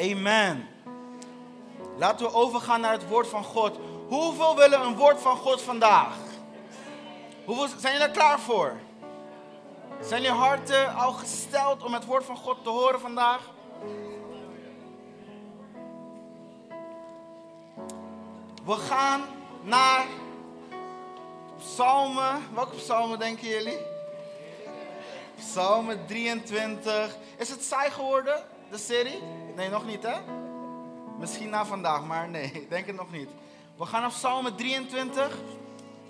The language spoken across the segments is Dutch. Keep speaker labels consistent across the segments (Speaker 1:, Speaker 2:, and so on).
Speaker 1: Amen. Laten we overgaan naar het woord van God. Hoeveel willen een woord van God vandaag? Hoeveel, zijn jullie er klaar voor? Zijn jullie harten al gesteld om het woord van God te horen vandaag? We gaan naar Psalmen. Welke psalmen denken jullie? Psalmen 23. Is het saai geworden, de serie? Nee, nog niet hè? Misschien na vandaag, maar nee, ik denk het nog niet. We gaan naar Psalmen 23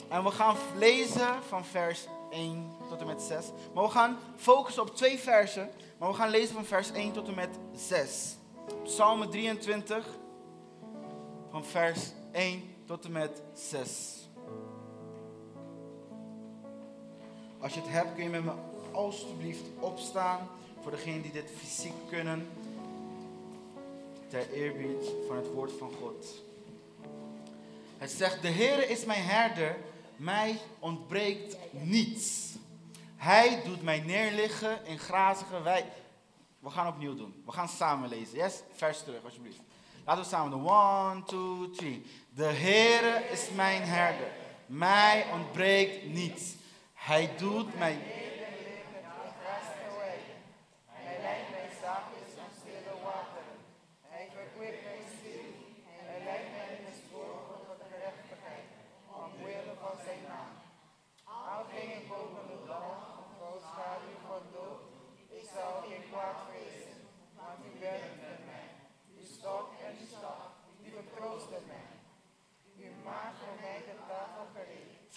Speaker 1: en we gaan lezen van vers 1 tot en met 6. Maar we gaan focussen op twee versen, maar we gaan lezen van vers 1 tot en met 6. Psalmen 23 van vers 1 tot en met 6. Als je het hebt, kun je met me alstublieft opstaan. Voor degenen die dit fysiek kunnen. Ter eerbied van het woord van God. Het zegt, de Heere is mijn herder, mij ontbreekt niets. Hij doet mij neerliggen in grazige wei. We gaan opnieuw doen. We gaan samen lezen. Yes? Vers terug, alsjeblieft. Laten we samen doen. One, two, three. De Heere is mijn herder. Mij ontbreekt niets. Hij doet mij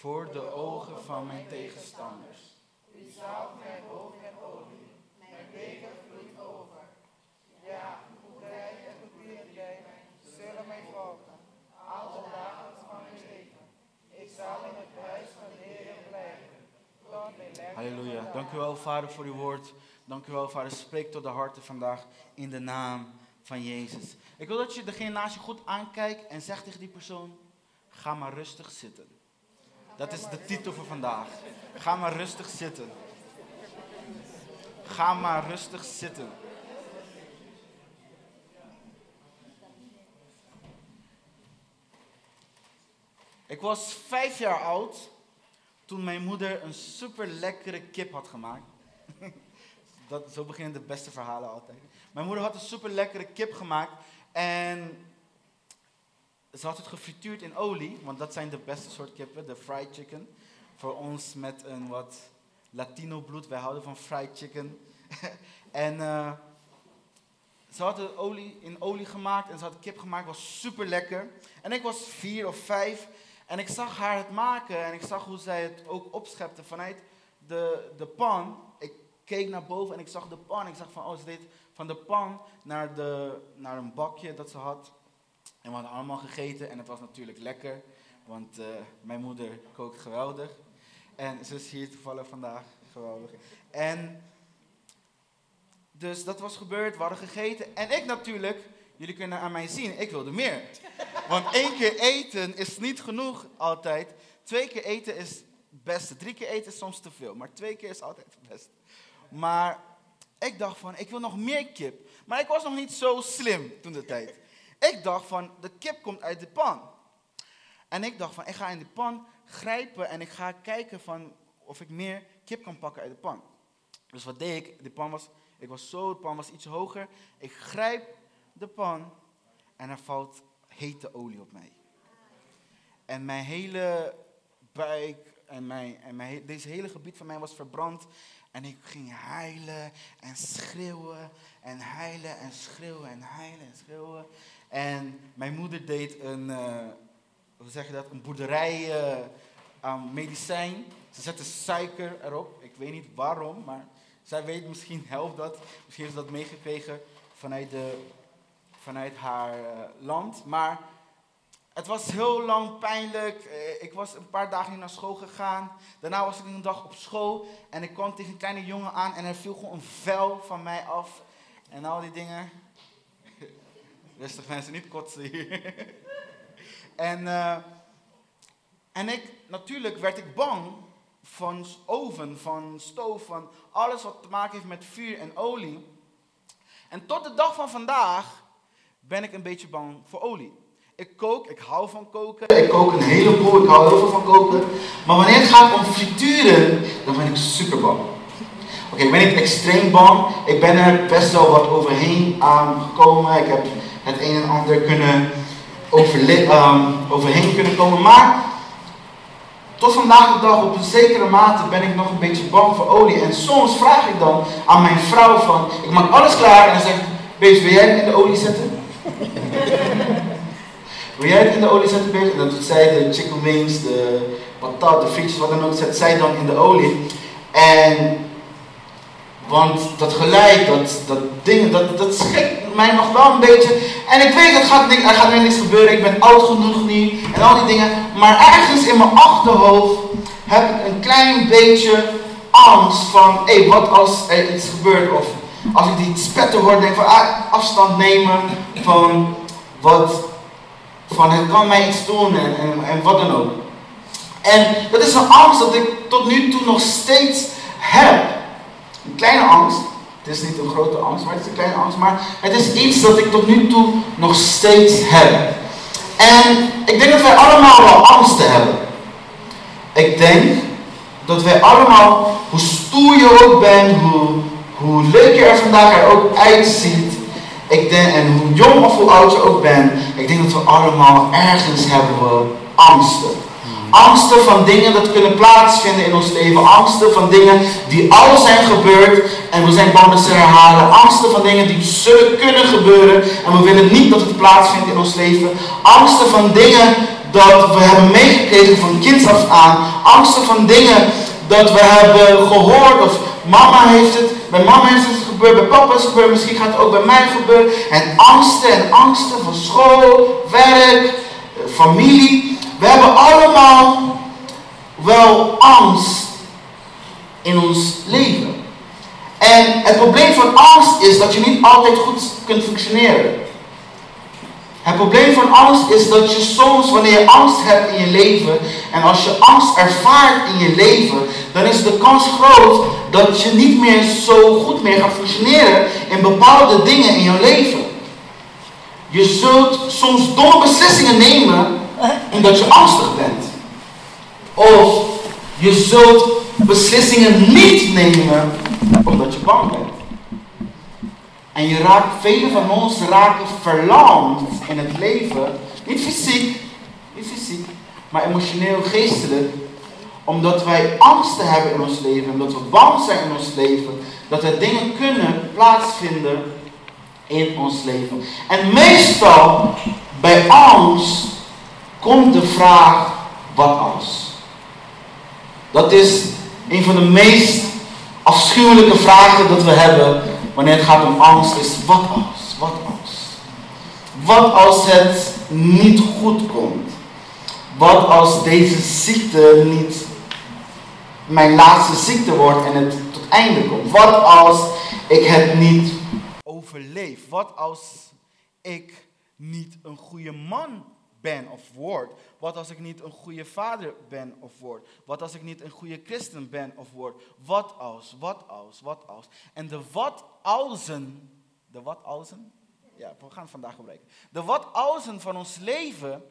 Speaker 1: voor de ogen van mijn tegenstanders.
Speaker 2: U zalft mijn hoofd met olie, mijn beker vloeit over. Ja, goedheid en goedwilligheid zullen mij volgen, al de dagen van mijn leven. Ik zal in het huis van de Heer blijven,
Speaker 1: Halleluja. Dank u wel, Vader, voor uw woord. Dank u wel, Vader. Spreek tot de harten vandaag in de naam van Jezus. Ik wil dat je degene naast je goed aankijkt en zegt tegen die persoon, ga maar rustig zitten. Dat is de titel voor vandaag. Ga maar rustig zitten. Ga maar rustig zitten. Ik was vijf jaar oud toen mijn moeder een super lekkere kip had gemaakt. Dat, zo beginnen de beste verhalen altijd. Mijn moeder had een super lekkere kip gemaakt en ze had het gefrituurd in olie, want dat zijn de beste soort kippen, de fried chicken. Voor ons met een wat Latino bloed, wij houden van fried chicken. en uh, ze had het olie, in olie gemaakt en ze had kip gemaakt, was super lekker. En ik was vier of vijf en ik zag haar het maken en ik zag hoe zij het ook opschepte vanuit de, de pan. Ik keek naar boven en ik zag de pan. Ik zag van, oh, ze deed van de pan naar, de, naar een bakje dat ze had. En we hadden allemaal gegeten en het was natuurlijk lekker, want uh, mijn moeder kookt geweldig. En ze is hier toevallig vandaag, geweldig. En dus dat was gebeurd, we hadden gegeten. En ik natuurlijk, jullie kunnen aan mij zien, ik wilde meer. Want één keer eten is niet genoeg altijd. Twee keer eten is het beste. Drie keer eten is soms te veel, maar twee keer is altijd het beste. Maar ik dacht van, ik wil nog meer kip. Maar ik was nog niet zo slim toen de tijd. Ik dacht van, de kip komt uit de pan. En ik dacht van, ik ga in de pan grijpen en ik ga kijken van of ik meer kip kan pakken uit de pan. Dus wat deed ik? De pan was, ik was zo, de pan was iets hoger. Ik grijp de pan en er valt hete olie op mij. En mijn hele buik en, mijn, en mijn, deze hele gebied van mij was verbrand. En ik ging huilen en schreeuwen en huilen en schreeuwen en huilen en schreeuwen. En mijn moeder deed een, uh, hoe zeg je dat, een boerderij uh, aan medicijn. Ze zette suiker erop. Ik weet niet waarom, maar zij weet misschien helpt dat. Misschien heeft ze dat meegekregen vanuit, de, vanuit haar uh, land. Maar het was heel lang pijnlijk. Ik was een paar dagen niet naar school gegaan. Daarna was ik een dag op school en ik kwam tegen een kleine jongen aan en er viel gewoon een vel van mij af. En al die dingen. Rustig mensen, niet kotsen hier. en, uh, en ik, natuurlijk werd ik bang van oven, van stoof, van alles wat te maken heeft met vuur en olie. En tot de dag van vandaag ben ik een beetje bang voor olie. Ik kook, ik hou van koken. Ik kook een heleboel, ik hou heel veel van koken. Maar wanneer het gaat om frituren, dan ben ik super bang. Oké, ik ben niet extreem bang. Ik ben er best wel wat overheen aan gekomen. Ik heb het een en ander kunnen ehm, overheen kunnen komen. Maar tot vandaag de dag, op een zekere mate, ben ik nog een beetje bang voor olie. En soms vraag ik dan aan mijn vrouw van, ik maak alles klaar en dan zeg ik, Bees, wil jij het in de olie zetten? wil jij het in de olie zetten, Bees? En dan doet zij de chicken wings, de patat, de frietjes, wat dan ook, zet zij dan in de olie. En, want dat geluid, dat, dat ding, dat, dat schrikt mij nog wel een beetje. En ik weet, het gaat, er gaat niks gebeuren, ik ben oud genoeg nu en al die dingen. Maar ergens in mijn achterhoofd heb ik een klein beetje angst van, hé, wat als er iets gebeurt? Of als ik die spetter hoor, denk van, ah, afstand nemen van wat, van het kan mij iets doen en, en, en wat dan ook. En dat is een angst dat ik tot nu toe nog steeds heb. Kleine angst. Het is niet een grote angst, maar het is een kleine angst. Maar het is iets dat ik tot nu toe nog steeds heb. En ik denk dat wij allemaal wel angsten hebben. Ik denk dat wij allemaal, hoe stoer je ook bent, hoe, hoe leuk je er vandaag er ook uitziet. Ik denk, en hoe jong of hoe oud je ook bent, ik denk dat we allemaal ergens hebben we angsten. Angsten van dingen dat kunnen plaatsvinden in ons leven. Angsten van dingen die al zijn gebeurd en we zijn bang dat ze herhalen. Angsten van dingen die zullen kunnen gebeuren en we willen niet dat het plaatsvindt in ons leven. Angsten van dingen dat we hebben meegekregen van kinds af aan. Angsten van dingen dat we hebben gehoord of mama heeft het, bij mama heeft het gebeurd, bij papa is het gebeurd, misschien gaat het ook bij mij gebeuren. En angsten en angsten van school, werk, eh, familie. We hebben allemaal wel angst in ons leven. En het probleem van angst is dat je niet altijd goed kunt functioneren. Het probleem van angst is dat je soms, wanneer je angst hebt in je leven, en als je angst ervaart in je leven, dan is de kans groot dat je niet meer zo goed meer gaat functioneren in bepaalde dingen in je leven. Je zult soms domme beslissingen nemen omdat je angstig bent. Of je zult beslissingen niet nemen omdat je bang bent. En je raakt, velen van ons raken verlamd in het leven. Niet fysiek, niet fysiek, maar emotioneel, geestelijk. Omdat wij angsten hebben in ons leven, omdat we bang zijn in ons leven, dat er dingen kunnen plaatsvinden in ons leven. En meestal bij angst komt de vraag, wat als? Dat is een van de meest afschuwelijke vragen dat we hebben wanneer het gaat om angst, is wat als? Wat als? Wat als het niet goed komt? Wat als deze ziekte niet mijn laatste ziekte wordt en het tot einde komt? Wat als ik het niet overleef? Wat als ik niet een goede man ben of word? Wat als ik niet een goede vader ben of word? Wat als ik niet een goede christen ben of word? Wat als, wat als, wat als? En de wat alsen, de wat alsen? Ja, we gaan het vandaag gebruiken. De wat alsen van ons leven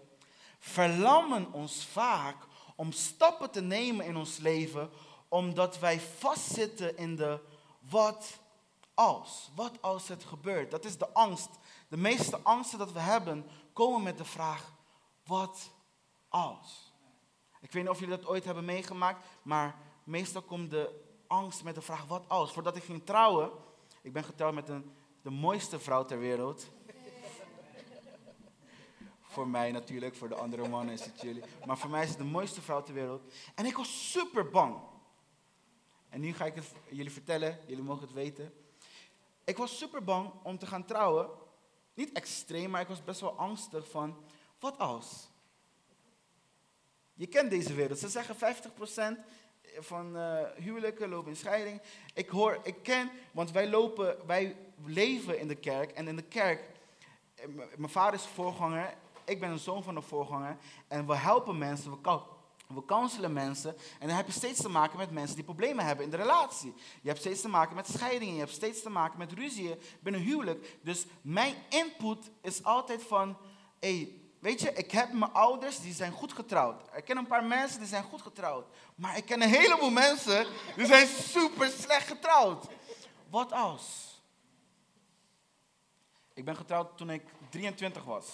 Speaker 1: verlammen ons vaak om stappen te nemen in ons leven, omdat wij vastzitten in de wat als. Wat als het gebeurt? Dat is de angst. De meeste angsten dat we hebben komen met de vraag, wat als? Ik weet niet of jullie dat ooit hebben meegemaakt, maar meestal komt de angst met de vraag, wat als? Voordat ik ging trouwen, ik ben getrouwd met de mooiste vrouw ter wereld. voor mij natuurlijk, voor de andere mannen is het jullie. Maar voor mij is het de mooiste vrouw ter wereld. En ik was super bang. En nu ga ik het jullie vertellen, jullie mogen het weten. Ik was super bang om te gaan trouwen. Niet extreem, maar ik was best wel angstig van, wat als? Je kent deze wereld. Ze zeggen 50% van uh, huwelijken lopen in scheiding. Ik hoor, ik ken, want wij lopen, wij leven in de kerk. En in de kerk, eh, mijn vader is voorganger, ik ben een zoon van de voorganger. En we helpen mensen, we, ka- We counselen mensen en dan heb je steeds te maken met mensen die problemen hebben in de relatie. Je hebt steeds te maken met scheidingen, je hebt steeds te maken met ruzieën binnen huwelijk. Dus mijn input is altijd van, hey, weet je, ik heb mijn ouders die zijn goed getrouwd. Ik ken een paar mensen die zijn goed getrouwd. Maar ik ken een heleboel mensen die zijn super slecht getrouwd. Wat als? Ik ben getrouwd toen ik 23 was.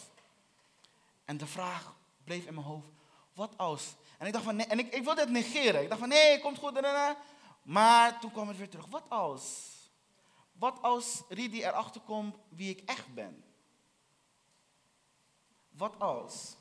Speaker 1: En de vraag bleef in mijn hoofd, wat als? En ik dacht van, nee, en ik, ik wilde het negeren. Ik dacht van, nee, komt goed. Maar toen kwam het weer terug. Wat als? Wat als Ridi erachter komt wie ik echt ben? Wat als?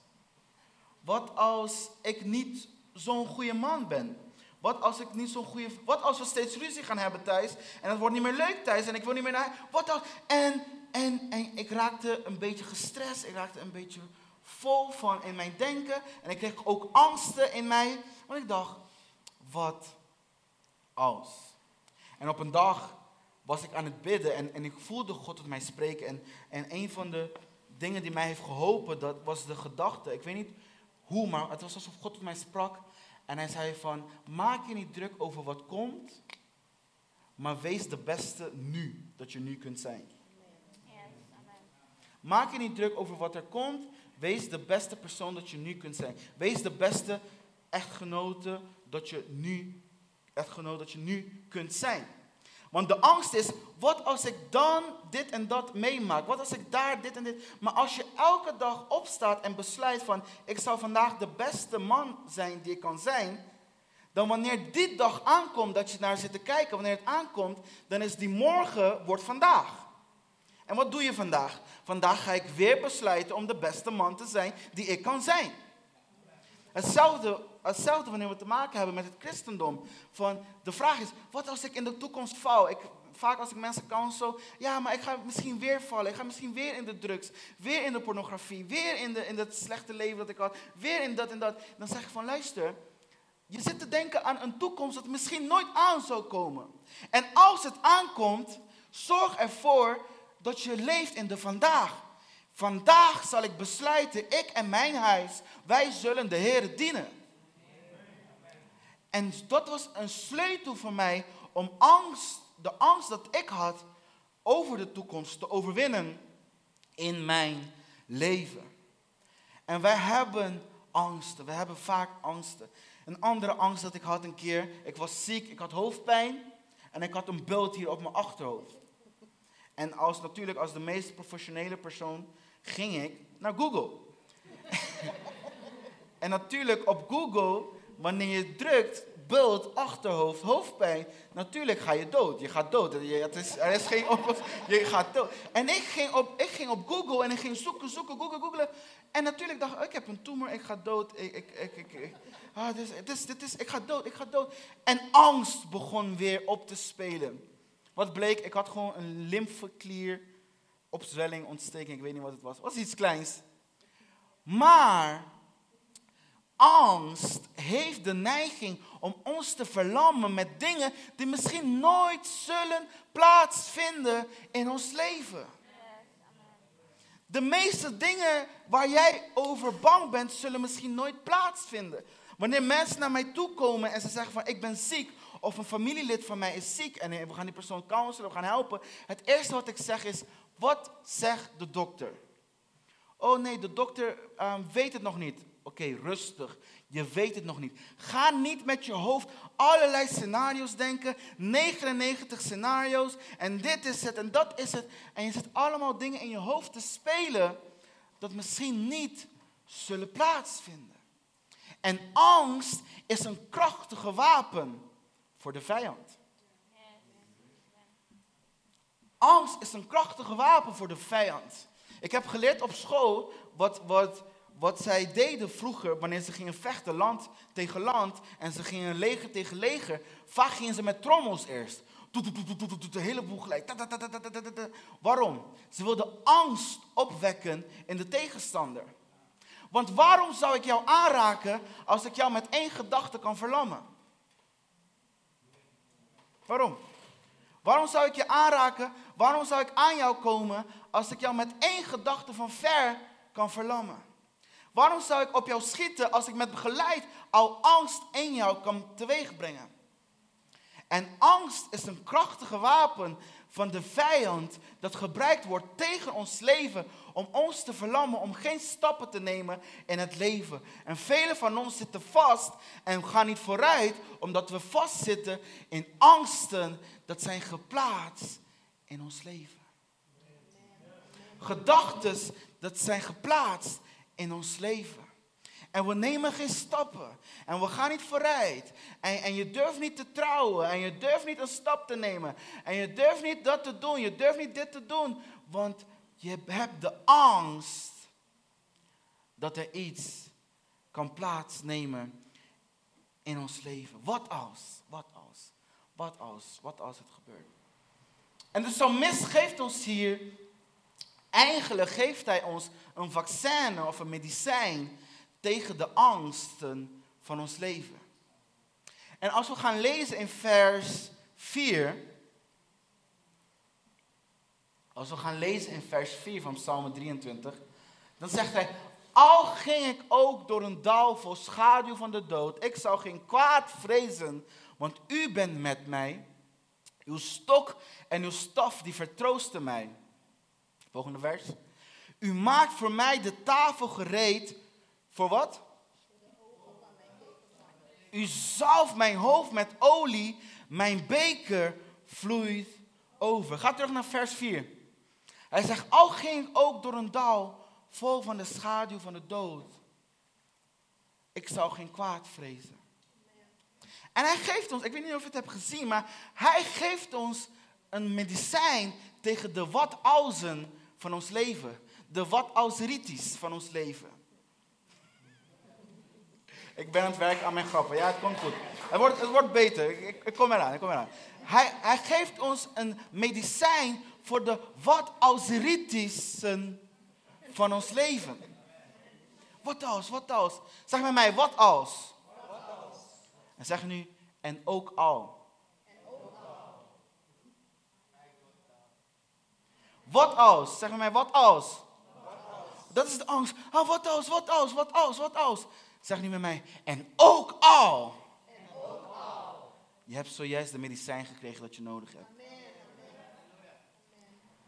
Speaker 1: Wat als ik niet zo'n goede man ben? Wat als ik niet zo'n goede. Wat als we steeds ruzie gaan hebben thuis en het wordt niet meer leuk thuis en ik wil niet meer naar. Wat als. En, en, en ik raakte een beetje gestrest, ik raakte een beetje vol van in mijn denken en ik kreeg ook angsten in mij. Want ik dacht, wat als? En op een dag was ik aan het bidden en, en ik voelde God tot mij spreken. En, en een van de dingen die mij heeft geholpen, dat was de gedachte. Ik weet niet hoe, maar het was alsof God tot mij sprak. En hij zei van, maak je niet druk over wat komt, maar wees de beste nu, dat je nu kunt zijn. Maak je niet druk over wat er komt, wees de beste persoon dat je nu kunt zijn. Wees de beste echtgenote dat je nu, echtgenoot dat je nu kunt zijn. Want de angst is, wat als ik dan dit en dat meemaak? Wat als ik daar dit en dit... Maar als je elke dag opstaat en besluit van, ik zal vandaag de beste man zijn die ik kan zijn, dan wanneer die dag aankomt dat je naar zit te kijken, wanneer het aankomt, dan is die morgen wordt vandaag. En wat doe je vandaag? Vandaag ga ik weer besluiten om de beste man te zijn die ik kan zijn. Hetzelfde, hetzelfde wanneer we te maken hebben met het christendom. Van, de vraag is, wat als ik in de toekomst val? Ik, vaak als ik mensen counsel, ja, maar ik ga misschien weer vallen. Ik ga misschien weer in de drugs, weer in de pornografie, weer in, de, in het slechte leven dat ik had, weer in dat en dat. Dan zeg ik van, luister, je zit te denken aan een toekomst dat misschien nooit aan zou komen. En als het aankomt, zorg ervoor dat je leeft in de vandaag. Vandaag zal ik besluiten, ik en mijn huis, wij zullen de Heer dienen. En dat was een sleutel voor mij om angst, de angst dat ik had over de toekomst te overwinnen in mijn leven. En wij hebben angsten, we hebben vaak angsten. Een andere angst dat ik had een keer, ik was ziek, ik had hoofdpijn en ik had een bult hier op mijn achterhoofd. En als natuurlijk als de meest professionele persoon ging ik naar Google. en natuurlijk op Google, wanneer je drukt, bult, achterhoofd, hoofdpijn, natuurlijk ga je dood. Je gaat dood. Is, er is geen oplossing. Je gaat dood. En ik ging, op, ik ging op Google en ik ging zoeken, zoeken, googlen, googlen. En natuurlijk dacht ik, ik heb een tumor, ik ga dood. Ik, ik, ik, ah, dit is, dit is, ik ga dood, ik ga dood. En angst begon weer op te spelen. Wat bleek? Ik had gewoon een lymfeklier, opzwelling, ontsteking, ik weet niet wat het was. Het was iets kleins. Maar angst heeft de neiging om ons te verlammen met dingen die misschien nooit zullen plaatsvinden in ons leven. De meeste dingen waar jij over bang bent, zullen misschien nooit plaatsvinden. Wanneer mensen naar mij toe komen en ze zeggen van ik ben ziek of een familielid van mij is ziek en we gaan die persoon counselen, we gaan helpen. Het eerste wat ik zeg is, wat zegt de dokter? Oh nee, de dokter um, weet het nog niet. Oké, rustig. Je weet het nog niet. Ga niet met je hoofd allerlei scenario's denken. 99 scenario's. En dit is het en dat is het. En je zet allemaal dingen in je hoofd te spelen. Dat misschien niet zullen plaatsvinden. En angst is een krachtige wapen voor de vijand. Angst is een krachtige wapen voor de vijand. Ik heb geleerd op school wat, wat, wat zij deden vroeger wanneer ze gingen vechten, land tegen land, en ze gingen leger tegen leger. Vaak gingen ze met trommels eerst. De hele boel gelijk. Waarom? Ze wilden angst opwekken in de tegenstander. Want waarom zou ik jou aanraken als ik jou met één gedachte kan verlammen? Waarom? Waarom zou ik je aanraken? Waarom zou ik aan jou komen als ik jou met één gedachte van ver kan verlammen? Waarom zou ik op jou schieten als ik met begeleid al angst in jou kan teweegbrengen? En angst is een krachtige wapen van de vijand dat gebruikt wordt tegen ons leven om ons te verlammen, om geen stappen te nemen in het leven. En velen van ons zitten vast en gaan niet vooruit omdat we vastzitten in angsten dat zijn geplaatst in ons leven. Gedachten dat zijn geplaatst in ons leven. En we nemen geen stappen. En we gaan niet vooruit. En, en je durft niet te trouwen. En je durft niet een stap te nemen. En je durft niet dat te doen. Je durft niet dit te doen. Want je hebt de angst dat er iets kan plaatsnemen in ons leven. Wat als? Wat als? Wat als? Wat als het gebeurt? En de psalmist geeft ons hier, eigenlijk geeft hij ons een vaccin of een medicijn tegen de angsten van ons leven. En als we gaan lezen in vers 4, als we gaan lezen in vers 4 van Psalm 23, dan zegt hij, al ging ik ook door een dal vol schaduw van de dood, ik zou geen kwaad vrezen, want u bent met mij. Uw stok en uw staf, die vertroosten mij. Volgende vers. U maakt voor mij de tafel gereed voor wat? U zalft mijn hoofd met olie, mijn beker vloeit over. Ga terug naar vers 4. Hij zegt, al ging ik ook door een dal vol van de schaduw van de dood. Ik zou geen kwaad vrezen. En hij geeft ons, ik weet niet of je het hebt gezien, maar hij geeft ons een medicijn tegen de wat-alsen van ons leven. De wat-alseritis van ons leven. Ik ben aan het werken aan mijn grappen. Ja, het komt goed. Het wordt, het wordt beter. Ik, ik kom eraan, ik kom eraan. Hij, hij geeft ons een medicijn voor de wat alseritissen van ons leven. Wat als, wat als? Zeg met mij, wat als? En zeg nu, en ook al. Wat als? Zeg met mij, wat als? Dat is de angst. Oh, wat als, wat als, wat als, wat als? Zeg nu met mij, en ook al. En ook al. Je hebt zojuist de medicijn gekregen dat je nodig hebt.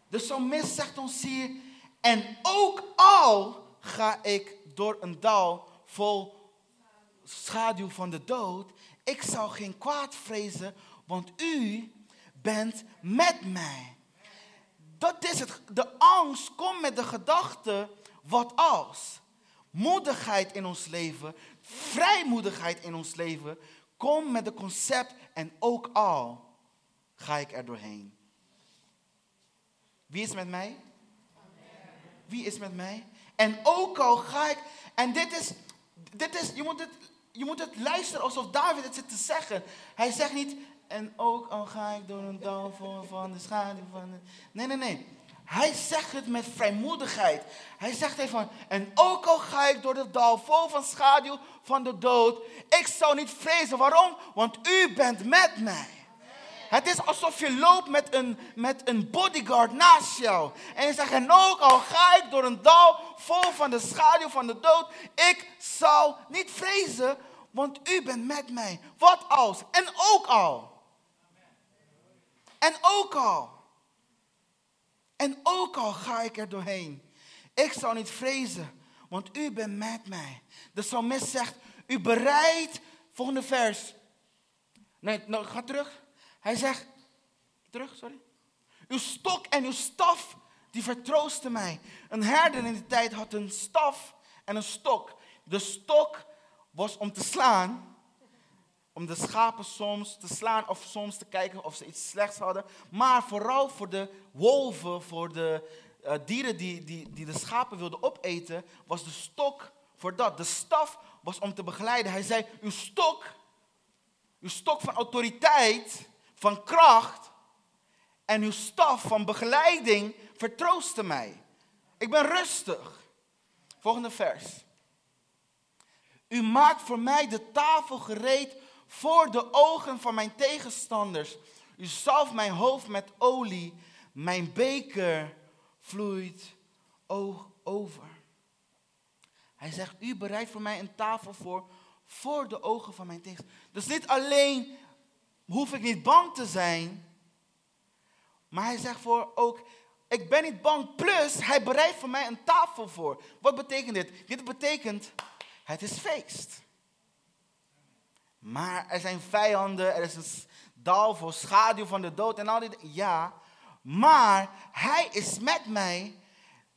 Speaker 1: De psalmist zegt ons hier, en ook al ga ik door een dal vol schaduw van de dood, ik zal geen kwaad vrezen, want u bent met mij. Dat is het. De angst komt met de gedachte, wat als? Moedigheid in ons leven, vrijmoedigheid in ons leven, komt met het concept en ook al ga ik er doorheen. Wie is met mij? Wie is met mij? En ook al ga ik, en dit is, dit is je, moet het, je moet het luisteren alsof David het zit te zeggen. Hij zegt niet, en ook al ga ik door een dal vol van de schaduw van de... Nee, nee, nee. Hij zegt het met vrijmoedigheid. Hij zegt even, en ook al ga ik door de dal vol van schaduw van de dood, ik zou niet vrezen. Waarom? Want u bent met mij. Het is alsof je loopt met een, met een bodyguard naast jou. En je zegt, en ook al ga ik door een dal vol van de schaduw van de dood, ik zal niet vrezen, want u bent met mij. Wat als? En ook al. En ook al. En ook al ga ik er doorheen, ik zal niet vrezen, want u bent met mij. De psalmist zegt, u bereidt, volgende vers. Nee, nou, ga terug. Hij zegt, terug, sorry. Uw stok en uw staf, die vertroosten mij. Een herder in die tijd had een staf en een stok. De stok was om te slaan, om de schapen soms te slaan of soms te kijken of ze iets slechts hadden. Maar vooral voor de wolven, voor de uh, dieren die, die, die de schapen wilden opeten, was de stok voor dat. De staf was om te begeleiden. Hij zei, uw stok, uw stok van autoriteit, van kracht en uw staf van begeleiding vertroostte mij. Ik ben rustig. Volgende vers. U maakt voor mij de tafel gereed voor de ogen van mijn tegenstanders. U zalft mijn hoofd met olie, mijn beker vloeit over. Hij zegt, u bereidt voor mij een tafel voor, voor de ogen van mijn tegenstanders. Dus niet alleen hoef ik niet bang te zijn, maar hij zegt voor ook, ik ben niet bang, plus hij bereidt voor mij een tafel voor. Wat betekent dit? Dit betekent, het is feest. Maar er zijn vijanden, er is een dal voor schaduw van de dood en al die Ja, maar hij is met mij.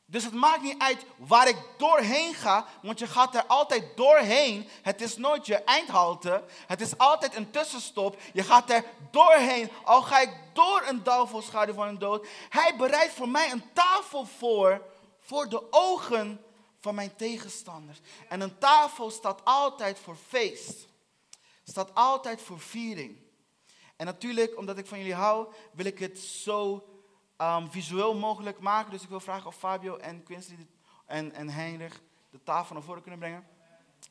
Speaker 1: Dus het maakt niet uit waar ik doorheen ga, want je gaat er altijd doorheen. Het is nooit je eindhalte. Het is altijd een tussenstop. Je gaat er doorheen. Al ga ik door een dal vol schaduw van de dood. Hij bereidt voor mij een tafel voor, voor de ogen van mijn tegenstanders. En een tafel staat altijd voor feest. Staat altijd voor viering. En natuurlijk, omdat ik van jullie hou, wil ik het zo um, visueel mogelijk maken. Dus ik wil vragen of Fabio en Quincy en, en Heinrich de tafel naar voren kunnen brengen.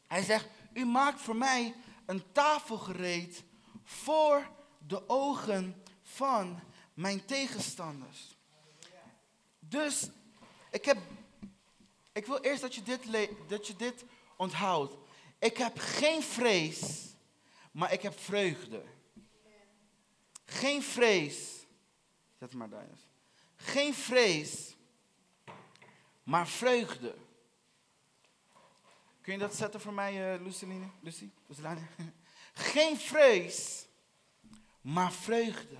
Speaker 1: Hij zegt, u maakt voor mij een tafel gereed voor de ogen van mijn tegenstanders. Dus ik, heb, ik wil eerst dat je, dit dat je dit onthoudt. Ik heb geen vrees, maar ik heb vreugde. Geen vrees. Zet maar daar eens. Geen vrees, maar vreugde. Kun je dat zetten voor mij, uh, Luceline? Lucie? Geen vrees, maar vreugde.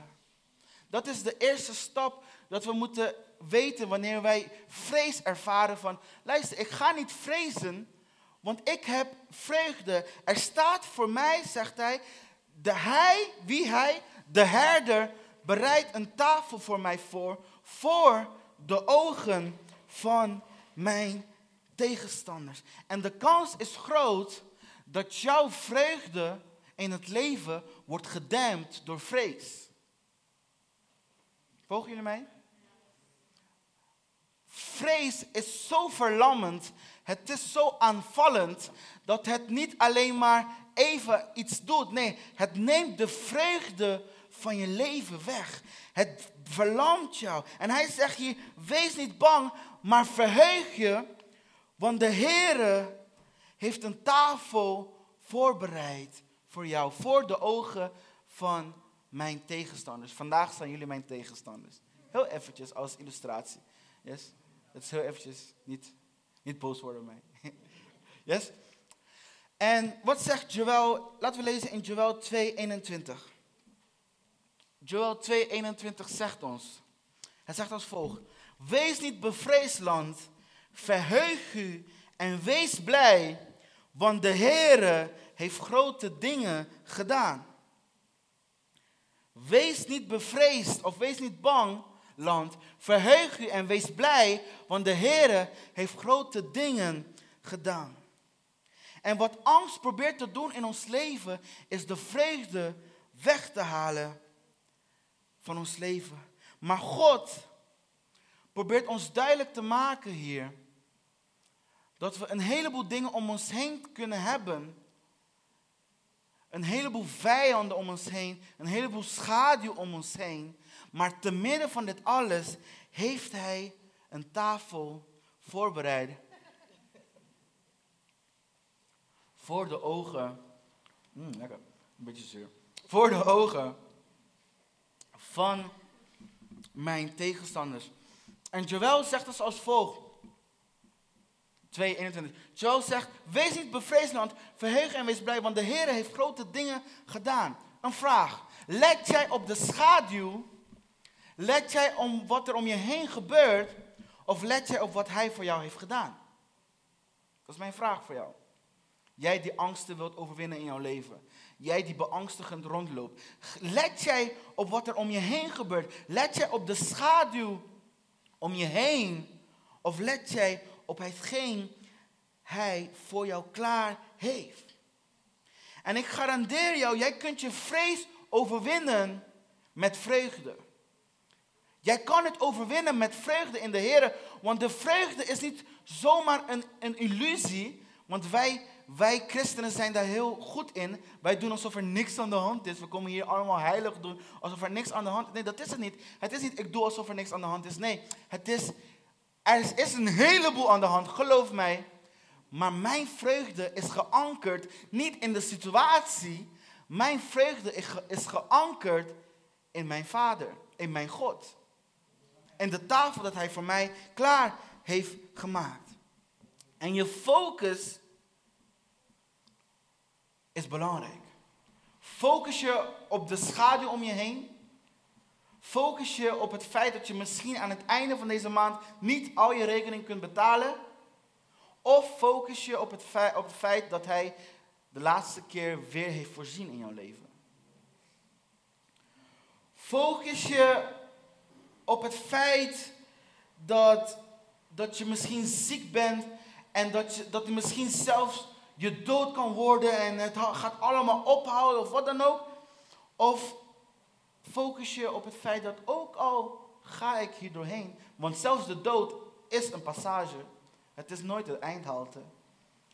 Speaker 1: Dat is de eerste stap dat we moeten weten wanneer wij vrees ervaren van, luister, ik ga niet vrezen, want ik heb vreugde. Er staat voor mij, zegt hij, de hij, wie hij, de herder, bereidt een tafel voor mij voor, voor de ogen van mijn tegenstanders. En de kans is groot dat jouw vreugde in het leven wordt gedempt door vrees. Volgen jullie mij? Vrees is zo verlammend, het is zo aanvallend, dat het niet alleen maar even iets doet. Nee, het neemt de vreugde van je leven weg. Het verlamt jou. En hij zegt hier, wees niet bang, maar verheug je, want de Heere heeft een tafel voorbereid voor jou, voor de ogen van mijn tegenstanders. Vandaag zijn jullie mijn tegenstanders. Heel eventjes als illustratie. Yes? Dat is heel eventjes, niet, niet boos worden mij. Yes? En wat zegt Joel? Laten we lezen in Joel 2, 21. Joel 2:21 zegt ons. Hij zegt als volgt. Wees niet bevreesd land, verheug u en wees blij, want de Heere heeft grote dingen gedaan. Wees niet bevreesd of wees niet bang, land. Verheug u en wees blij, want de Heere heeft grote dingen gedaan. En wat angst probeert te doen in ons leven, is de vreugde weg te halen van ons leven. Maar God probeert ons duidelijk te maken hier dat we een heleboel dingen om ons heen kunnen hebben. Een heleboel vijanden om ons heen, een heleboel schaduw om ons heen. Maar te midden van dit alles heeft Hij een tafel voorbereid. Voor de ogen. Mm, lekker, een beetje zuur. Voor de ogen van mijn tegenstanders. En Joel zegt als, als volgt. 2.21. Joel zegt, wees niet bevreesd land, verheug en wees blij, want de Heer heeft grote dingen gedaan. Een vraag. Let jij op de schaduw? Let jij om wat er om je heen gebeurt? Of let jij op wat Hij voor jou heeft gedaan? Dat is mijn vraag voor jou. Jij die angsten wilt overwinnen in jouw leven. Jij die beangstigend rondloopt. Let jij op wat er om je heen gebeurt? Let jij op de schaduw om je heen? Of let jij op hetgeen hij voor jou klaar heeft? En ik garandeer jou, jij kunt je vrees overwinnen met vreugde. Jij kan het overwinnen met vreugde in de Heer. Want de vreugde is niet zomaar een, een illusie. Want wij wij christenen zijn daar heel goed in. Wij doen alsof er niks aan de hand is. We komen hier allemaal heilig doen, alsof er niks aan de hand is. Nee, dat is het niet. Het is niet, ik doe alsof er niks aan de hand is. Nee, het is, er is een heleboel aan de hand, geloof mij. Maar mijn vreugde is geankerd niet in de situatie. Mijn vreugde is, ge- is geankerd in mijn Vader, in mijn God. En de tafel dat Hij voor mij klaar heeft gemaakt. En je focus is belangrijk. Focus je op de schaduw om je heen. Focus je op het feit dat je misschien aan het einde van deze maand niet al je rekening kunt betalen. Of focus je op het, feit, op het feit dat hij de laatste keer weer heeft voorzien in jouw leven. Focus je op het feit dat, dat je misschien ziek bent en dat, je, dat je misschien zelfs je dood kan worden en het gaat allemaal ophouden of wat dan ook. Of focus je op het feit dat ook al ga ik hier doorheen, want zelfs de dood is een passage. Het is nooit een eindhalte.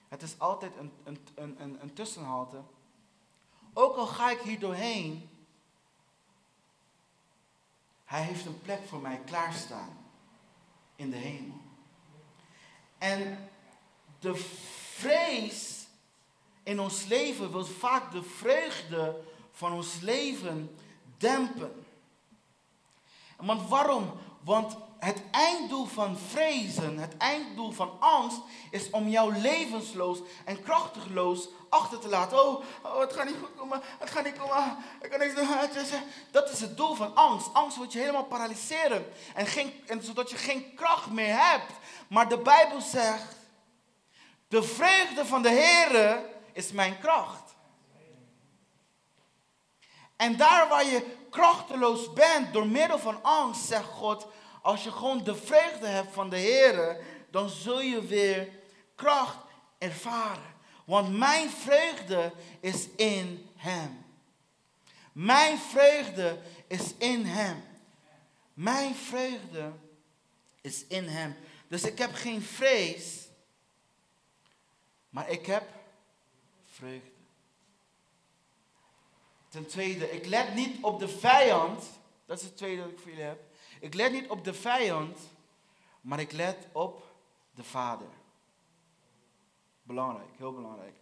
Speaker 1: Het is altijd een, een, een, een, een tussenhalte. Ook al ga ik hier doorheen, hij heeft een plek voor mij klaarstaan in de hemel. En de vrees in ons leven wil vaak de vreugde van ons leven dempen. Want waarom? Want het einddoel van vrezen, het einddoel van angst, is om jou levensloos en krachtigloos achter te laten. Oh, oh het gaat niet goed komen, het gaat niet komen, ik kan niks doen. Is- Dat is het doel van angst. Angst wil je helemaal paralyseren, en geen, en zodat je geen kracht meer hebt. Maar de Bijbel zegt, de vreugde van de Heere is mijn kracht. En daar waar je krachteloos bent door middel van angst, zegt God, als je gewoon de vreugde hebt van de Heer, dan zul je weer kracht ervaren. Want mijn vreugde is in Hem. Mijn vreugde is in Hem. Mijn vreugde is in Hem. Dus ik heb geen vrees, maar ik heb vreugde. Ten tweede, ik let niet op de vijand. Dat is het tweede dat ik voor jullie heb. Ik let niet op de vijand, maar ik let op de Vader. Belangrijk, heel belangrijk.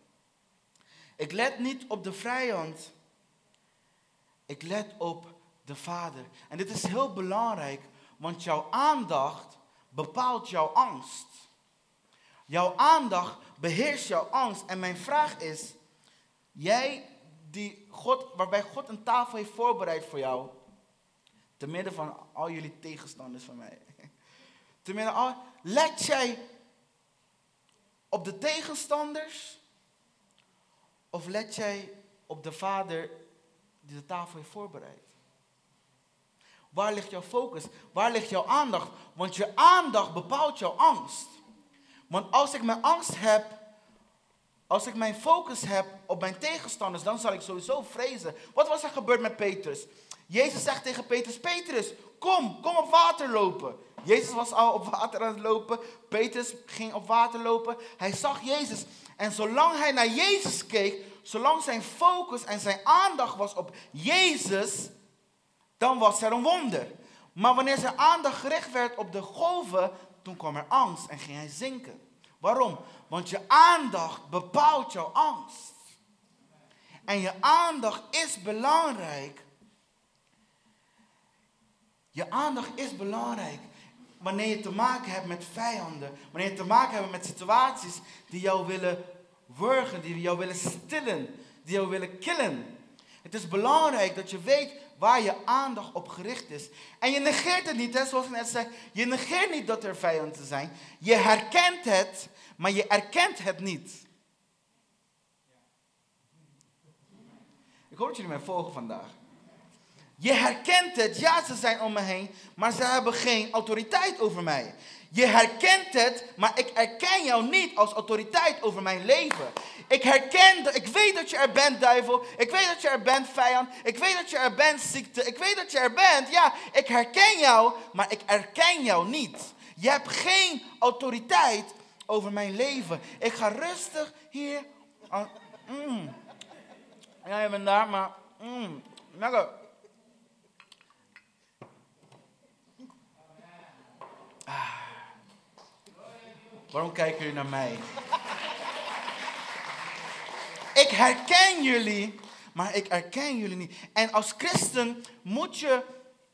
Speaker 1: Ik let niet op de vijand, ik let op de Vader. En dit is heel belangrijk, want jouw aandacht bepaalt jouw angst. Jouw aandacht beheerst jouw angst. En mijn vraag is, jij die God, waarbij God een tafel heeft voorbereid voor jou, te midden van al jullie tegenstanders van mij. Te midden let jij op de tegenstanders of let jij op de Vader die de tafel heeft voorbereid? Waar ligt jouw focus? Waar ligt jouw aandacht? Want je aandacht bepaalt jouw angst. Want als ik mijn angst heb, als ik mijn focus heb op mijn tegenstanders, dan zal ik sowieso vrezen. Wat was er gebeurd met Petrus? Jezus zegt tegen Petrus, Petrus, kom, kom op water lopen. Jezus was al op water aan het lopen. Petrus ging op water lopen. Hij zag Jezus. En zolang hij naar Jezus keek, zolang zijn focus en zijn aandacht was op Jezus, dan was er een wonder. Maar wanneer zijn aandacht gericht werd op de golven, toen kwam er angst en ging hij zinken. Waarom? Want je aandacht bepaalt jouw angst. En je aandacht is belangrijk. Je aandacht is belangrijk wanneer je te maken hebt met vijanden. Wanneer je te maken hebt met situaties die jou willen wurgen, die jou willen stillen, die jou willen killen. Het is belangrijk dat je weet waar je aandacht op gericht is. En je negeert het niet, hè, zoals ik net zei. Je negeert niet dat er vijanden zijn. Je herkent het, maar je erkent het niet. Ik hoor dat jullie mij volgen vandaag. Je herkent het, ja, ze zijn om me heen, maar ze hebben geen autoriteit over mij. Je herkent het, maar ik erken jou niet als autoriteit over mijn leven. Ik herken, ik weet dat je er bent, duivel. Ik weet dat je er bent, vijand. Ik weet dat je er bent, ziekte. Ik weet dat je er bent. Ja, ik herken jou, maar ik erken jou niet. Je hebt geen autoriteit over mijn leven. Ik ga rustig hier. Mm. Ja, je bent daar, maar. Mm. Lekker. Waarom kijken jullie naar mij? Ik herken jullie, maar ik erken jullie niet. En als christen moet je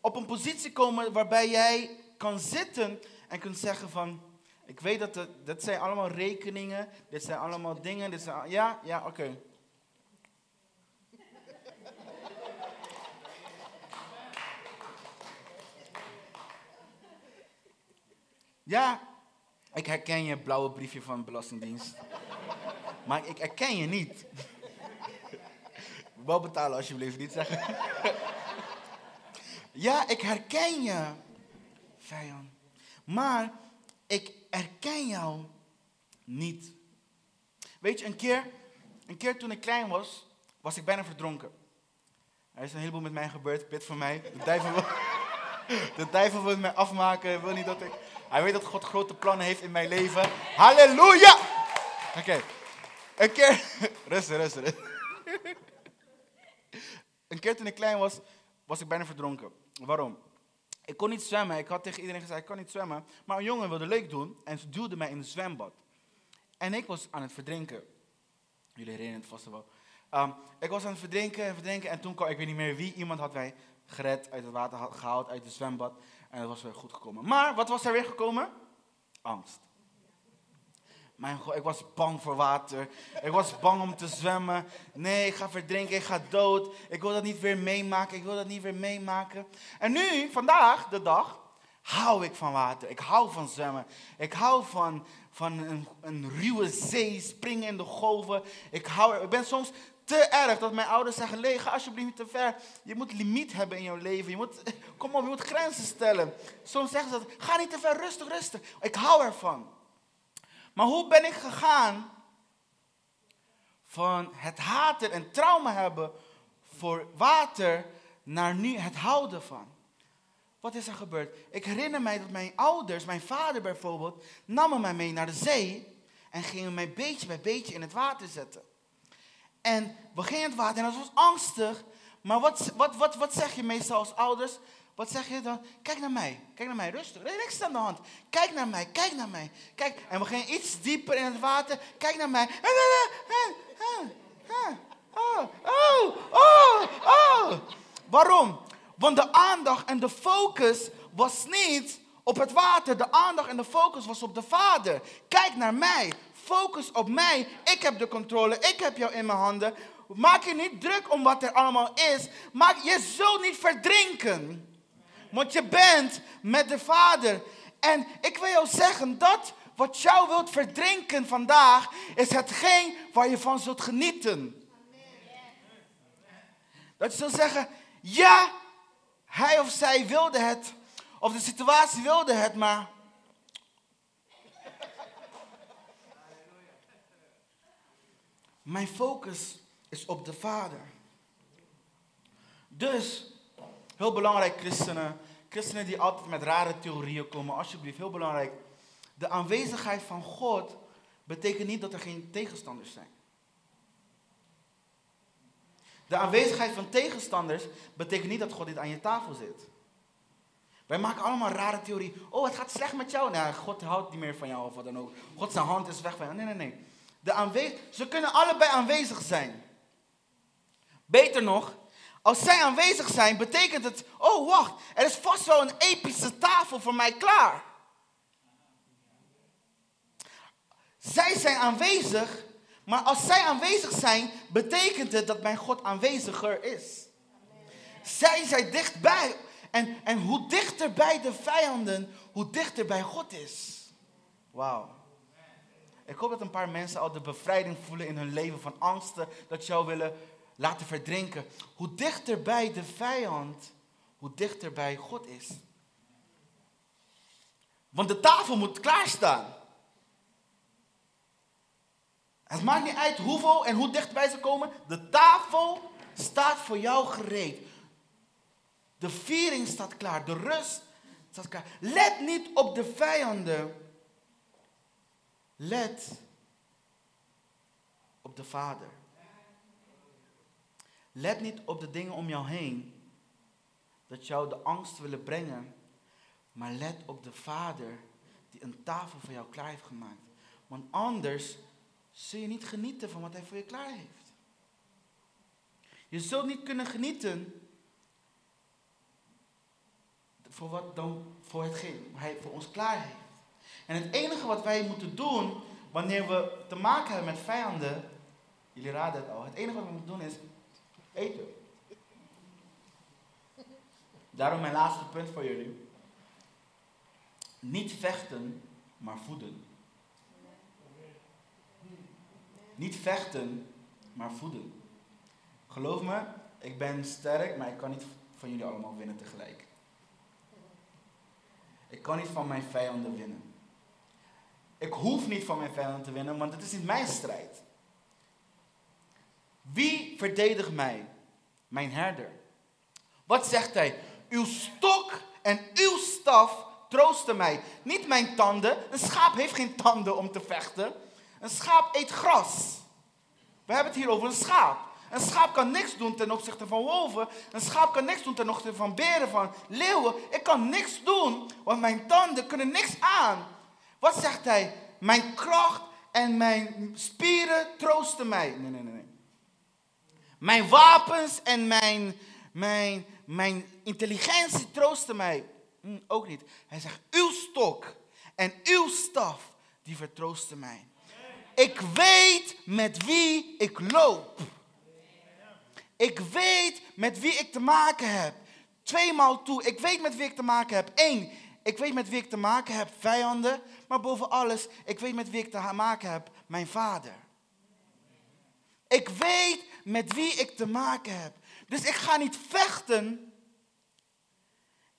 Speaker 1: op een positie komen waarbij jij kan zitten en kunt zeggen van, ik weet dat het, dit zijn allemaal rekeningen, dit zijn allemaal dingen, dit zijn, ja, ja, oké. Ja, ik herken je blauwe briefje van Belastingdienst. Maar ik herken je niet. Wel betalen alsjeblieft, niet zeggen. Ja, ik herken je, vijand. Maar ik herken jou niet. Weet je, een keer, een keer toen ik klein was, was ik bijna verdronken. Er is een heleboel met mij gebeurd, bid voor mij. De duivel wil, de duivel wil mij afmaken, wil niet dat ik... Hij weet dat God grote plannen heeft in mijn leven. Halleluja! Oké, een keer... Rustig, rustig, rustig. Een keer toen ik klein was, was ik bijna verdronken. Waarom? Ik kon niet zwemmen. Ik had tegen iedereen gezegd, ik kan niet zwemmen. Maar een jongen wilde leuk doen en ze duwde mij in het zwembad. En ik was aan het verdrinken. Jullie herinneren het vast wel. Ehm, ik was aan het verdrinken en verdrinken en toen kwam, ik weet niet meer wie, iemand had mij gered, uit het water gehaald, uit het zwembad. En dat was weer goed gekomen. Maar wat was er weer gekomen? Angst. Mijn god, ik was bang voor water. Ik was bang om te zwemmen. Nee, ik ga verdrinken, ik ga dood. Ik wil dat niet weer meemaken, ik wil dat niet weer meemaken. En nu, vandaag, de dag, hou ik van water. Ik hou van zwemmen. Ik hou van, van een, een ruwe zee, springen in de golven. Ik, hou, ik ben soms te erg dat mijn ouders zeggen: nee, ga alsjeblieft niet te ver. Je moet limiet hebben in jouw leven. Je moet, kom op, je moet grenzen stellen. Soms zeggen ze dat: ga niet te ver, rustig, rustig. Ik hou ervan. Maar hoe ben ik gegaan van het haten en trauma hebben voor water naar nu het houden van? Wat is er gebeurd? Ik herinner mij dat mijn ouders, mijn vader bijvoorbeeld, namen mij mee naar de zee en gingen mij beetje bij beetje in het water zetten. En we gingen in het water en dat was angstig. Maar wat, wat, wat, wat zeg je meestal als ouders? Wat zeg je dan? Kijk naar mij. Kijk naar mij. Rustig. Er is niks aan de hand. Kijk naar mij. Kijk naar mij. Kijk. En we gingen iets dieper in het water. Kijk naar mij. Oh, oh, oh, oh. Waarom? Want de aandacht en de focus was niet op het water. De aandacht en de focus was op de Vader. Kijk naar mij. Focus op mij. Ik heb de controle. Ik heb jou in mijn handen. Maak je niet druk om wat er allemaal is. Maak, je zult niet verdrinken. Want je bent met de Vader. En ik wil jou zeggen, dat wat jou wilt verdrinken vandaag, is hetgeen waar je van zult genieten. Dat je zult zeggen, ja, hij of zij wilde het, of de situatie wilde het, maar mijn focus is op de Vader. Dus Heel belangrijk, christenen. Christenen die altijd met rare theorieën komen, alsjeblieft, heel belangrijk. De aanwezigheid van God betekent niet dat er geen tegenstanders zijn. De aanwezigheid van tegenstanders betekent niet dat God niet aan je tafel zit. Wij maken allemaal rare theorieën. Oh, het gaat slecht met jou. Nee, God houdt niet meer van jou of wat dan ook. God zijn hand is weg van jou. Nee, nee, nee. De aanwezig, ze kunnen allebei aanwezig zijn. Beter nog, als zij aanwezig zijn, betekent het, oh wacht, er is vast wel een epische tafel voor mij klaar. Zij zijn aanwezig, maar als zij aanwezig zijn, betekent het dat mijn God aanweziger is. Zij zijn dichtbij. En, en hoe dichter bij de vijanden, hoe dichter bij God is. Wauw. Ik hoop dat een paar mensen al de bevrijding voelen in hun leven van angsten. Dat jou willen laten verdrinken. Hoe dichter bij de vijand, hoe dichter bij God is. Want de tafel moet klaarstaan. Het maakt niet uit hoeveel en hoe dichtbij ze komen. De tafel staat voor jou gereed. De viering staat klaar. De rust staat klaar. Let niet op de vijanden. Let op de Vader. Let niet op de dingen om jou heen, dat jou de angst willen brengen, maar let op de Vader die een tafel voor jou klaar heeft gemaakt. Want anders zul je niet genieten van wat Hij voor je klaar heeft. Je zult niet kunnen genieten voor, wat dan, voor hetgeen hij voor ons klaar heeft. En het enige wat wij moeten doen wanneer we te maken hebben met vijanden, jullie raden het al, het enige wat we moeten doen is eten. Daarom mijn laatste punt voor jullie. Niet vechten, maar voeden. Niet vechten, maar voeden. Geloof me, ik ben sterk, maar ik kan niet van jullie allemaal winnen tegelijk. Ik kan niet van mijn vijanden winnen. Ik hoef niet van mijn vijanden te winnen, want het is niet mijn strijd. Wie verdedigt mij? Mijn herder. Wat zegt hij? Uw stok en uw staf troosten mij. Niet mijn tanden. Een schaap heeft geen tanden om te vechten. Een schaap eet gras. We hebben het hier over een schaap. Een schaap kan niks doen ten opzichte van wolven. Een schaap kan niks doen ten opzichte van beren, van leeuwen. Ik kan niks doen, want mijn tanden kunnen niks aan. Wat zegt hij? Mijn kracht en mijn spieren troosten mij. Nee, nee, nee. Mijn wapens en mijn, mijn, mijn intelligentie troosten mij. Hm, ook niet. Hij zegt, uw stok en uw staf, die vertroosten mij. Ik weet met wie ik loop. Ik weet met wie ik te maken heb. Tweemaal toe. Ik weet met wie ik te maken heb. Eén, ik weet met wie ik te maken heb. Vijanden. Maar boven alles, ik weet met wie ik te maken heb. Mijn vader. Ik weet met wie ik te maken heb. Dus ik ga niet vechten.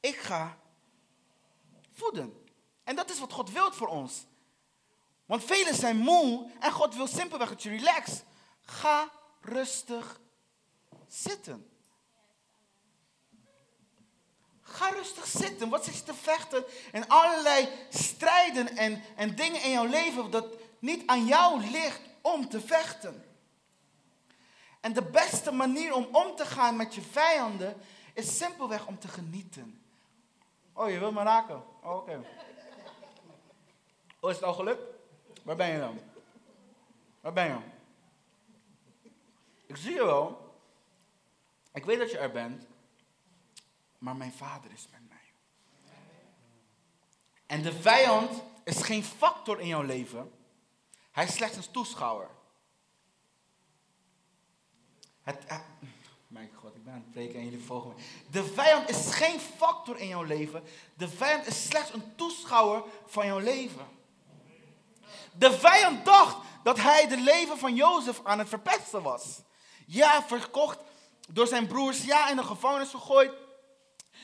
Speaker 1: Ik ga voeden. En dat is wat God wil voor ons. Want velen zijn moe en God wil simpelweg dat je relax. Ga rustig zitten. Ga rustig zitten. Wat zit je te vechten? En allerlei strijden en, en dingen in jouw leven dat niet aan jou ligt om te vechten. En de beste manier om om te gaan met je vijanden is simpelweg om te genieten. Oh, je wil me raken? Oh, oké. Oh, is het al gelukt? Waar ben je dan? Waar ben je? Ik zie je wel. Ik weet dat je er bent. Maar mijn vader is met mij. En de vijand is geen factor in jouw leven. Hij is slechts een toeschouwer. Het, eh, mijn god, ik ben aan het preken en jullie volgen me. De vijand is geen factor in jouw leven. De vijand is slechts een toeschouwer van jouw leven. De vijand dacht dat hij de leven van Jozef aan het verpesten was. Ja, verkocht door zijn broers. Ja, in de gevangenis gegooid.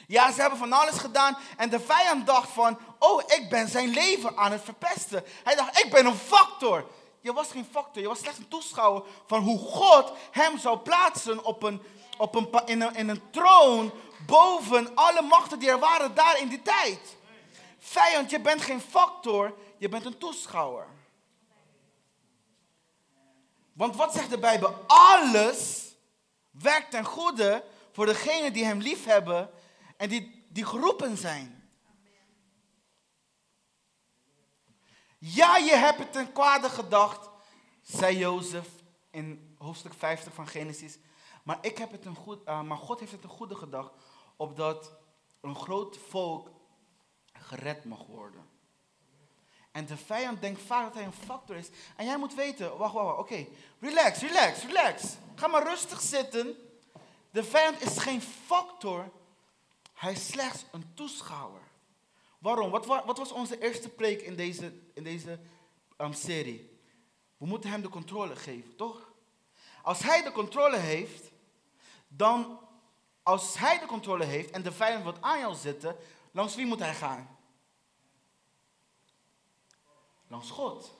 Speaker 1: Ja, ze hebben van alles gedaan. En de vijand dacht van, oh, ik ben zijn leven aan het verpesten. Hij dacht, ik ben een factor. Je was geen factor, je was slechts een toeschouwer van hoe God hem zou plaatsen op een, op een, in, een, in een troon boven alle machten die er waren daar in die tijd. Vijand, je bent geen factor, je bent een toeschouwer. Want wat zegt de Bijbel? Alles werkt ten goede voor degenen die hem lief hebben en die, die geroepen zijn. Ja, je hebt het ten kwade gedacht, zei Jozef in hoofdstuk 50 van Genesis. Maar, ik heb het een goed, uh, maar God heeft het een goede gedacht, opdat een groot volk gered mag worden. En de vijand denkt vaak dat hij een factor is. En jij moet weten, wacht, wacht, wacht, oké. Relax, relax, relax. Ga maar rustig zitten. De vijand is geen factor. Hij is slechts een toeschouwer. Waarom? Wat, wat was onze eerste preek in deze, in deze um, serie? We moeten hem de controle geven, toch? Als hij de controle heeft, dan, als hij de controle heeft en de vijand wordt aan jou zitten, langs wie moet hij gaan? Langs God.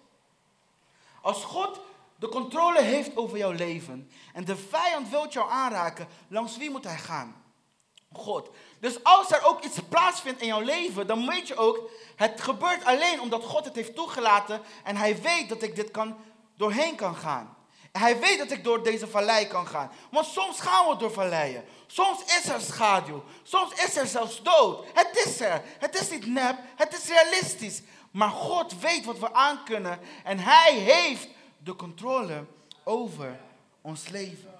Speaker 1: Als God de controle heeft over jouw leven en de vijand wil jou aanraken, langs wie moet hij gaan? God. Dus als er ook iets plaatsvindt in jouw leven, dan weet je ook, het gebeurt alleen omdat God het heeft toegelaten en hij weet dat ik dit kan, doorheen kan gaan. Hij weet dat ik door deze vallei kan gaan. Want soms gaan we door valleien. Soms is er schaduw. Soms is er zelfs dood. Het is er. Het is niet nep. Het is realistisch. Maar God weet wat we aan kunnen. En hij heeft de controle over ons leven.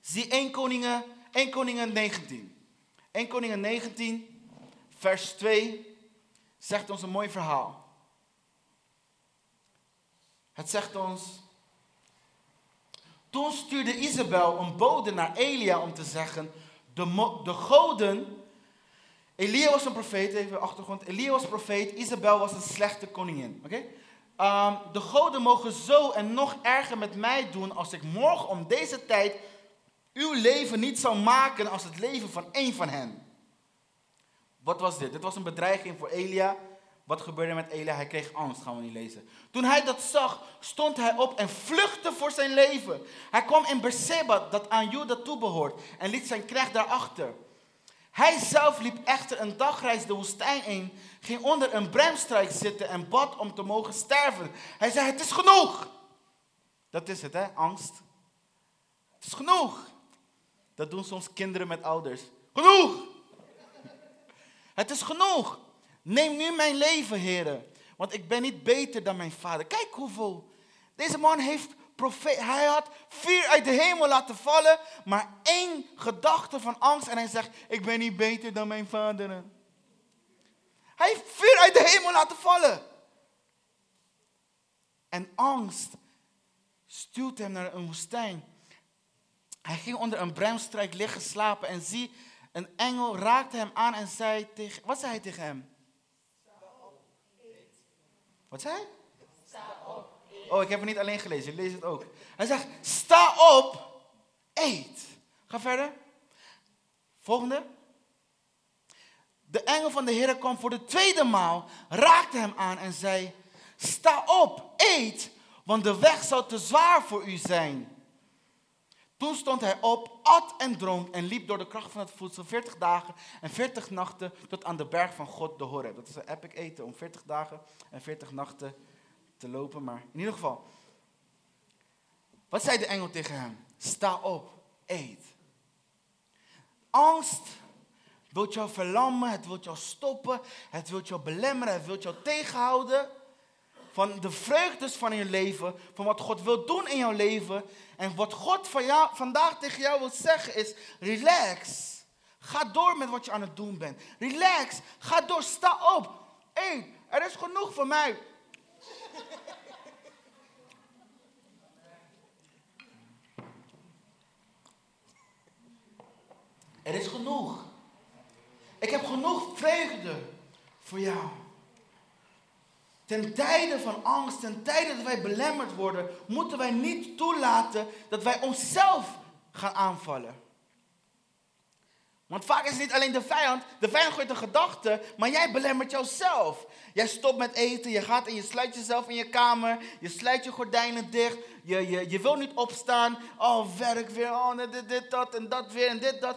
Speaker 1: Zie 1 Koningen, 1 Koningen 19. 1 Koningen 19, vers 2, zegt ons een mooi verhaal. Het zegt ons. Toen stuurde Isabel een bode naar Elia om te zeggen: De, de goden. Elia was een profeet, even achtergrond. Elia was profeet, Isabel was een slechte koningin. Oké? Ehm, de goden mogen zo en nog erger met mij doen als ik morgen om deze tijd uw leven niet zou maken als het leven van één van hen. Wat was dit? Dit was een bedreiging voor Elia. Wat gebeurde met Elia? Hij kreeg angst, gaan we niet lezen. Toen hij dat zag, stond hij op en vluchtte voor zijn leven. Hij kwam in Beersheba, dat aan Juda toebehoort, en liet zijn knecht daarachter. Hij zelf liep echter een dagreis de woestijn in, ging onder een bremstruik zitten en bad om te mogen sterven. Hij zei, het is genoeg. Dat is het, hè, angst. Het is genoeg. Dat doen soms kinderen met ouders. Genoeg! Het is genoeg. Neem nu mijn leven, heren. Want ik ben niet beter dan mijn vader. Kijk hoeveel. Deze man heeft profeet. Hij had vier uit de hemel laten vallen. Maar één gedachte van angst. En hij zegt: Ik ben niet beter dan mijn vaderen. Hij heeft vier uit de hemel laten vallen. En angst stuurt hem naar een woestijn. Hij ging onder een bremstrijk liggen slapen. En zie, een engel raakte hem aan en zei tegen... Wat zei hij tegen hem? Wat zei hij? Oh, ik heb het niet alleen gelezen. Lees het ook. Hij zegt, sta op, eet. Ga verder. Volgende. De engel van de Heer kwam voor de tweede maal, raakte hem aan en zei, sta op, eet, want de weg zal te zwaar voor u zijn. Toen stond hij op, at en dronk en liep door de kracht van het voedsel 40 dagen en 40 nachten tot aan de berg van God, de Horeb. Dat is een epic eten om 40 dagen en 40 nachten te lopen, maar in ieder geval. Wat zei de engel tegen hem? Sta op, eet. Angst wil jou verlammen, het wil jou stoppen, het wil jou belemmeren, het wil jou tegenhouden van de vreugdes van je leven, van wat God wil doen in jouw leven. En wat God van jou, vandaag tegen jou wil zeggen is, relax. Ga door met wat je aan het doen bent. Relax, ga door, sta op. Hé, er is genoeg voor mij. Er is genoeg. Ik heb genoeg vreugde voor jou. Ten tijde van angst, ten tijde dat wij belemmerd worden, moeten wij niet toelaten dat wij onszelf gaan aanvallen. Want vaak is het niet alleen de vijand. De vijand gooit een gedachte, maar jij belemmert jouzelf. Jij stopt met eten, je gaat en je sluit jezelf in je kamer. Je sluit je gordijnen dicht. Je, je, je wil niet opstaan. Oh, werk weer. Oh, dit, dit, dat en dat weer en dit, dat.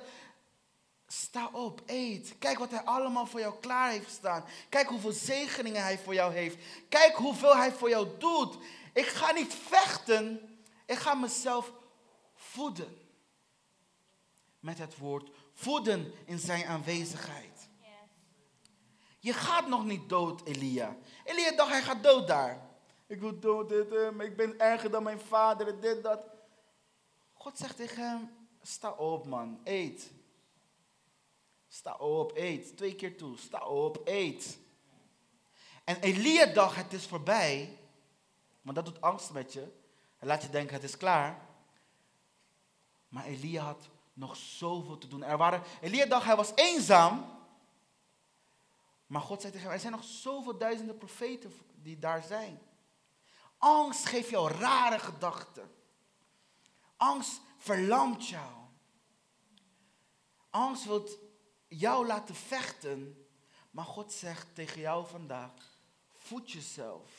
Speaker 1: Sta op, eet. Kijk wat hij allemaal voor jou klaar heeft staan. Kijk hoeveel zegeningen hij voor jou heeft. Kijk hoeveel hij voor jou doet. Ik ga niet vechten. Ik ga mezelf voeden. Met het woord voeden in zijn aanwezigheid. Je gaat nog niet dood, Elia. Elia dacht, hij gaat dood daar. Ik wil dood, dit, eh, maar ik ben erger dan mijn vader, dit, dat. God zegt tegen hem, sta op man, eet. Sta op, eet. Twee keer toe. Sta op, eet. En Elia dacht, het is voorbij. Want dat doet angst met je. En laat je denken, het is klaar. Maar Elia had nog zoveel te doen. Er waren, Elia dacht, hij was eenzaam. Maar God zei tegen hem, er zijn nog zoveel duizenden profeten die daar zijn. Angst geeft jou rare gedachten. Angst verlamt jou. Angst wil jou laten vechten. Maar God zegt tegen jou vandaag, voed jezelf.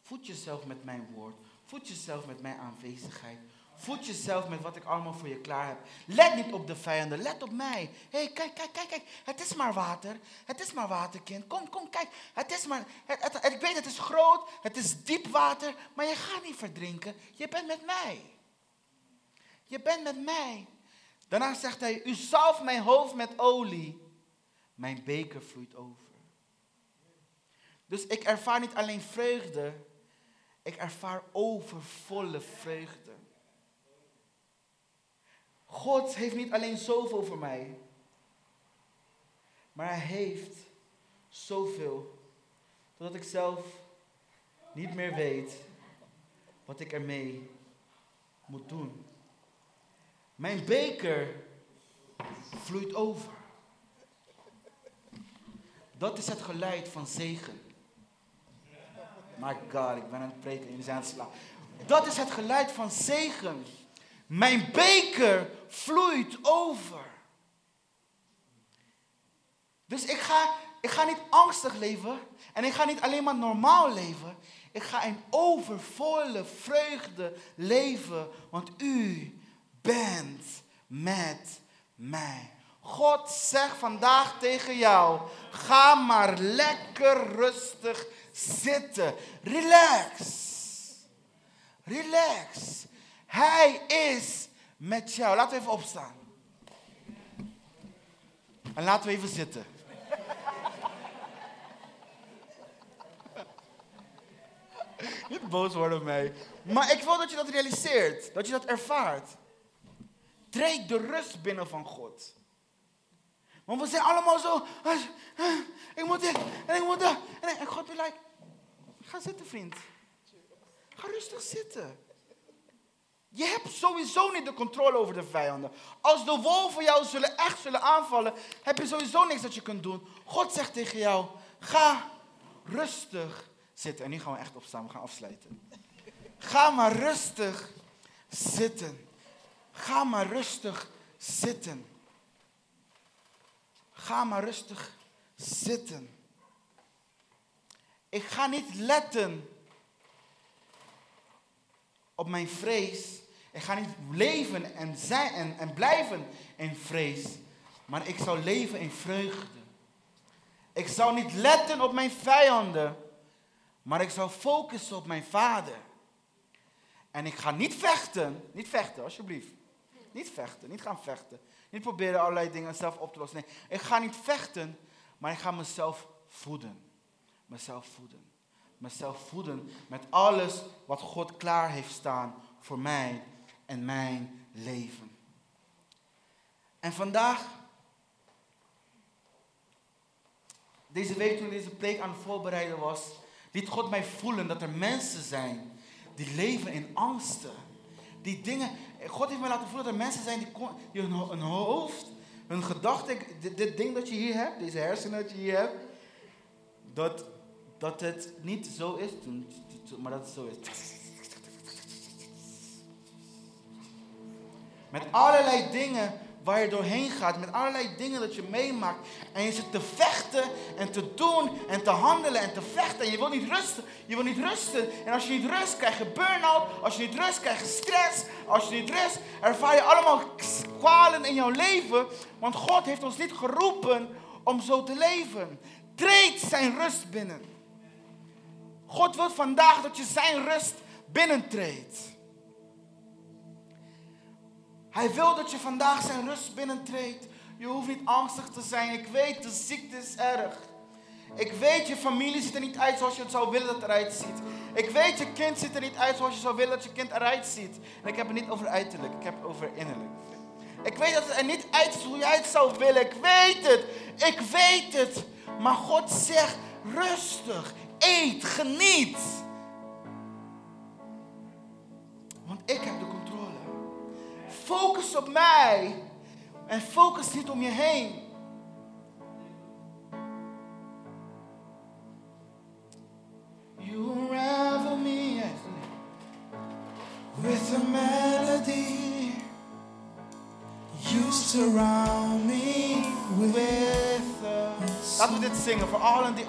Speaker 1: Voed jezelf met mijn woord. Voed jezelf met mijn aanwezigheid. Voed jezelf met wat ik allemaal voor je klaar heb. Let niet op de vijanden, let op mij. Hé, hey, kijk, kijk, kijk, kijk. Het is maar water. Het is maar water, kind. Kom, kom, kijk. Het is maar, ik weet, het is groot. Het is diep water. Maar je gaat niet verdrinken. Je bent met mij. Je bent met mij. Daarna zegt hij, u zalft mijn hoofd met olie. Mijn beker vloeit over. Dus ik ervaar niet alleen vreugde. Ik ervaar overvolle vreugde. God heeft niet alleen zoveel voor mij, maar Hij heeft zoveel, totdat ik zelf niet meer weet wat ik ermee moet doen. Mijn beker vloeit over. Dat is het geluid van zegen. My God, ik ben aan het preken, jullie zijn aan. Dat is het geluid van zegen. Mijn beker vloeit over. Dus ik ga, ik ga niet angstig leven. En ik ga niet alleen maar normaal leven. Ik ga in overvolle vreugde leven. Want u bent met mij. God zegt vandaag tegen jou: ga maar lekker rustig zitten. Relax. Relax. Hij is met jou. Laten we even opstaan. En laten we even zitten. Niet boos worden op mij. Maar ik wil dat je dat realiseert. Dat je dat ervaart. Treed de rust binnen van God. Want we zijn allemaal zo. "Ah, ah, Ik moet dit en ik moet dat. En God wil like. Ga zitten, vriend. Ga rustig zitten. Je hebt sowieso niet de controle over de vijanden. Als de wolven jou zullen echt zullen aanvallen, heb je sowieso niks dat je kunt doen. God zegt tegen jou: ga rustig zitten. En nu gaan we echt opstaan, we gaan afsluiten. Ga maar rustig zitten. Ga maar rustig zitten. Ga maar rustig zitten. Ik ga niet letten op mijn vrees. Ik ga niet leven en, zijn, en, en blijven in vrees. Maar ik zal leven in vreugde. Ik zal niet letten op mijn vijanden. Maar ik zal focussen op mijn vader. En ik ga niet vechten. Niet vechten, alsjeblieft. Niet vechten, niet gaan vechten. Niet proberen allerlei dingen zelf op te lossen. Nee, ik ga niet vechten, maar ik ga mezelf voeden. Mezelf voeden. Mezelf voeden met alles wat God klaar heeft staan voor mij en mijn leven. En vandaag, deze week toen deze preek aan het voorbereiden was, liet God mij voelen dat er mensen zijn die leven in angsten. Die dingen, God heeft mij laten voelen dat er mensen zijn die, die hun hoofd, hun gedachten, dit, dit ding dat je hier hebt, deze hersenen dat je hier hebt, dat, dat het niet zo is, maar dat het zo is. Met allerlei dingen waar je doorheen gaat, met allerlei dingen dat je meemaakt. En je zit te vechten en te doen en te handelen en te vechten. En je wil niet rusten. Je wil niet rusten. En als je niet rust, krijg je burn-out. Als je niet rust, krijg je stress. Als je niet rust, ervaar je allemaal kwalen in jouw leven. Want God heeft ons niet geroepen om zo te leven. Treed zijn rust binnen. God wil vandaag dat je zijn rust binnentreedt. Hij wil dat je vandaag zijn rust binnentreedt. Je hoeft niet angstig te zijn. Ik weet, de ziekte is erg. Ik weet, je familie ziet er niet uit zoals je het zou willen dat het eruit ziet. Ik weet, je kind ziet er niet uit zoals je zou willen dat je kind eruit ziet. En ik heb het niet over uiterlijk, ik heb het over innerlijk. Ik weet dat het er niet uitziet hoe jij het zou willen. Ik weet het. Ik weet het. Maar God zegt rustig. Eet, geniet. Want ik heb de controle. Focus op mij. En focus niet om je heen. You unravel me with a melody.
Speaker 2: You surround me
Speaker 1: With a... Laten we dit zingen voor allen die